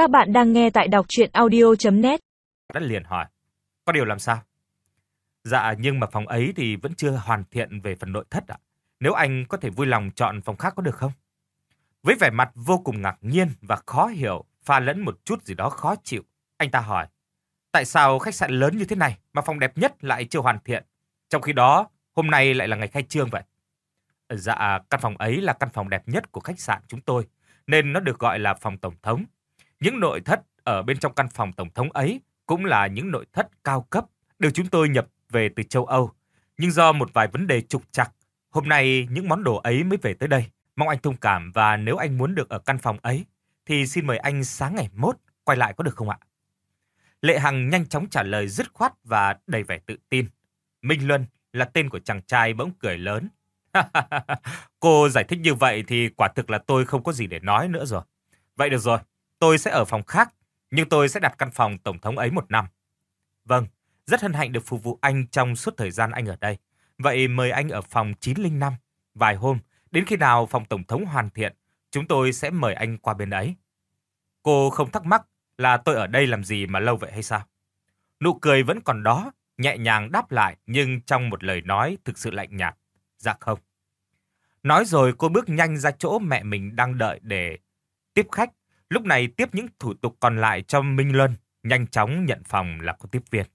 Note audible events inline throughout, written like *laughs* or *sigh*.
Các bạn đang nghe tại đọc chuyện audio.net Đã liền hỏi, có điều làm sao? Dạ, nhưng mà phòng ấy thì vẫn chưa hoàn thiện về phần nội thất ạ. Nếu anh có thể vui lòng chọn phòng khác có được không? Với vẻ mặt vô cùng ngạc nhiên và khó hiểu, pha lẫn một chút gì đó khó chịu, anh ta hỏi, tại sao khách sạn lớn như thế này mà phòng đẹp nhất lại chưa hoàn thiện? Trong khi đó, hôm nay lại là ngày khai trương vậy. Dạ, căn phòng ấy là căn phòng đẹp nhất của khách sạn chúng tôi, nên nó được gọi là phòng tổng thống. Những nội thất ở bên trong căn phòng tổng thống ấy cũng là những nội thất cao cấp được chúng tôi nhập về từ châu Âu. Nhưng do một vài vấn đề trục trặc, hôm nay những món đồ ấy mới về tới đây. Mong anh thông cảm và nếu anh muốn được ở căn phòng ấy, thì xin mời anh sáng ngày mốt quay lại có được không ạ? Lệ Hằng nhanh chóng trả lời dứt khoát và đầy vẻ tự tin. Minh Luân là tên của chàng trai bỗng cười lớn. *laughs* Cô giải thích như vậy thì quả thực là tôi không có gì để nói nữa rồi. Vậy được rồi, tôi sẽ ở phòng khác, nhưng tôi sẽ đặt căn phòng tổng thống ấy một năm. Vâng, rất hân hạnh được phục vụ anh trong suốt thời gian anh ở đây. Vậy mời anh ở phòng 905. Vài hôm, đến khi nào phòng tổng thống hoàn thiện, chúng tôi sẽ mời anh qua bên ấy. Cô không thắc mắc là tôi ở đây làm gì mà lâu vậy hay sao? Nụ cười vẫn còn đó, nhẹ nhàng đáp lại nhưng trong một lời nói thực sự lạnh nhạt. Dạ không. Nói rồi cô bước nhanh ra chỗ mẹ mình đang đợi để tiếp khách. Lúc này tiếp những thủ tục còn lại cho Minh Luân, nhanh chóng nhận phòng là có tiếp viên.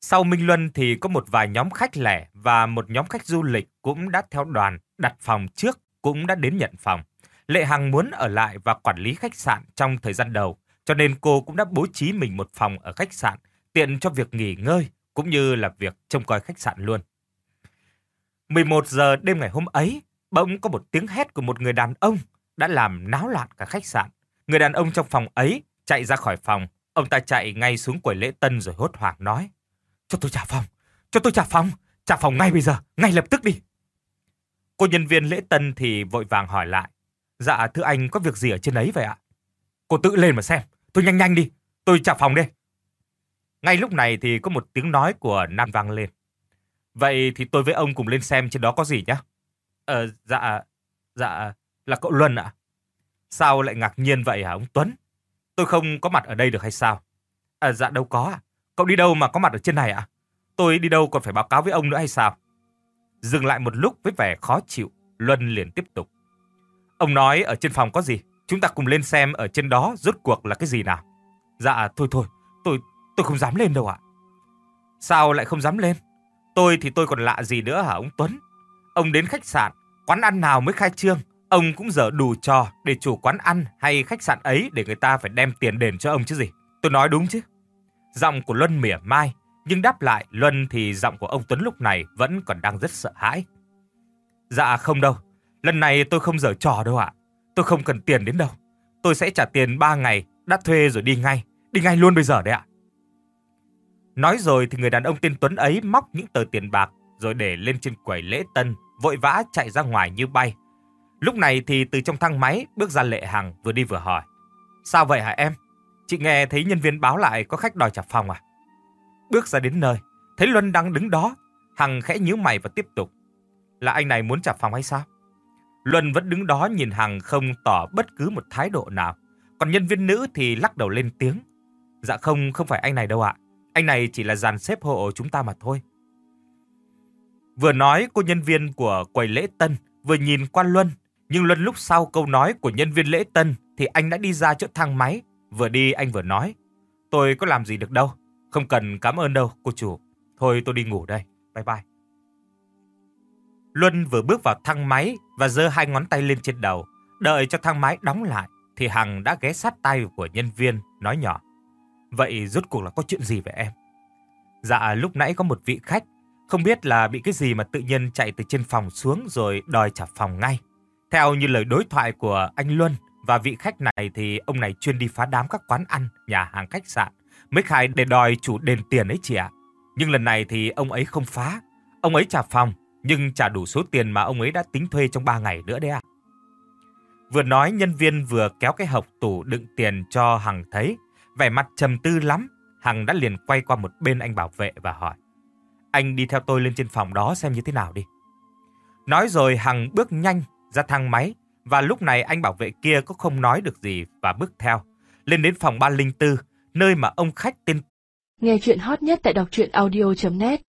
Sau Minh Luân thì có một vài nhóm khách lẻ và một nhóm khách du lịch cũng đã theo đoàn đặt phòng trước cũng đã đến nhận phòng. Lệ Hằng muốn ở lại và quản lý khách sạn trong thời gian đầu, cho nên cô cũng đã bố trí mình một phòng ở khách sạn, tiện cho việc nghỉ ngơi cũng như là việc trông coi khách sạn luôn. 11 giờ đêm ngày hôm ấy, bỗng có một tiếng hét của một người đàn ông đã làm náo loạn cả khách sạn. Người đàn ông trong phòng ấy chạy ra khỏi phòng, ông ta chạy ngay xuống quầy lễ tân rồi hốt hoảng nói: "Cho tôi trả phòng, cho tôi trả phòng, trả phòng ngay bây giờ, ngay lập tức đi." Cô nhân viên lễ tân thì vội vàng hỏi lại: "Dạ thưa anh có việc gì ở trên ấy vậy ạ?" "Cô tự lên mà xem, tôi nhanh nhanh đi, tôi trả phòng đây." Ngay lúc này thì có một tiếng nói của Nam vang lên. Vậy thì tôi với ông cùng lên xem trên đó có gì nhé. Ờ, dạ, dạ, là cậu Luân ạ. Sao lại ngạc nhiên vậy hả ông Tuấn? Tôi không có mặt ở đây được hay sao? À, dạ đâu có ạ. Cậu đi đâu mà có mặt ở trên này ạ? Tôi đi đâu còn phải báo cáo với ông nữa hay sao? Dừng lại một lúc với vẻ khó chịu, Luân liền tiếp tục. Ông nói ở trên phòng có gì? Chúng ta cùng lên xem ở trên đó rốt cuộc là cái gì nào. Dạ, thôi thôi, tôi tôi không dám lên đâu ạ. Sao lại không dám lên? Tôi thì tôi còn lạ gì nữa hả ông Tuấn? Ông đến khách sạn, quán ăn nào mới khai trương, ông cũng dở đủ trò để chủ quán ăn hay khách sạn ấy để người ta phải đem tiền đền cho ông chứ gì. Tôi nói đúng chứ? Giọng của Luân mỉa mai, nhưng đáp lại Luân thì giọng của ông Tuấn lúc này vẫn còn đang rất sợ hãi. Dạ không đâu, lần này tôi không dở trò đâu ạ. Tôi không cần tiền đến đâu. Tôi sẽ trả tiền 3 ngày, đã thuê rồi đi ngay. Đi ngay luôn bây giờ đấy ạ. Nói rồi thì người đàn ông tên Tuấn ấy móc những tờ tiền bạc rồi để lên trên quầy lễ tân, vội vã chạy ra ngoài như bay. Lúc này thì từ trong thang máy bước ra Lệ Hằng vừa đi vừa hỏi. Sao vậy hả em? Chị nghe thấy nhân viên báo lại có khách đòi trả phòng à? Bước ra đến nơi, thấy Luân đang đứng đó. Hằng khẽ nhíu mày và tiếp tục. Là anh này muốn trả phòng hay sao? Luân vẫn đứng đó nhìn Hằng không tỏ bất cứ một thái độ nào. Còn nhân viên nữ thì lắc đầu lên tiếng. Dạ không, không phải anh này đâu ạ. Anh này chỉ là dàn xếp hộ chúng ta mà thôi. Vừa nói cô nhân viên của quầy lễ tân vừa nhìn qua Luân. Nhưng Luân lúc sau câu nói của nhân viên lễ tân thì anh đã đi ra chỗ thang máy. Vừa đi anh vừa nói. Tôi có làm gì được đâu. Không cần cảm ơn đâu cô chủ. Thôi tôi đi ngủ đây. Bye bye. Luân vừa bước vào thang máy và giơ hai ngón tay lên trên đầu. Đợi cho thang máy đóng lại thì Hằng đã ghé sát tay của nhân viên nói nhỏ. Vậy rốt cuộc là có chuyện gì vậy em? Dạ lúc nãy có một vị khách, không biết là bị cái gì mà tự nhiên chạy từ trên phòng xuống rồi đòi trả phòng ngay. Theo như lời đối thoại của anh Luân và vị khách này thì ông này chuyên đi phá đám các quán ăn, nhà hàng khách sạn, mới khai để đòi chủ đền tiền ấy chị ạ. Nhưng lần này thì ông ấy không phá, ông ấy trả phòng nhưng trả đủ số tiền mà ông ấy đã tính thuê trong 3 ngày nữa đấy ạ. Vừa nói nhân viên vừa kéo cái hộp tủ đựng tiền cho Hằng thấy Vẻ mặt trầm tư lắm, Hằng đã liền quay qua một bên anh bảo vệ và hỏi. Anh đi theo tôi lên trên phòng đó xem như thế nào đi. Nói rồi Hằng bước nhanh ra thang máy và lúc này anh bảo vệ kia có không nói được gì và bước theo, lên đến phòng 304, nơi mà ông khách tên. Nghe chuyện hot nhất tại đọc truyện audio.net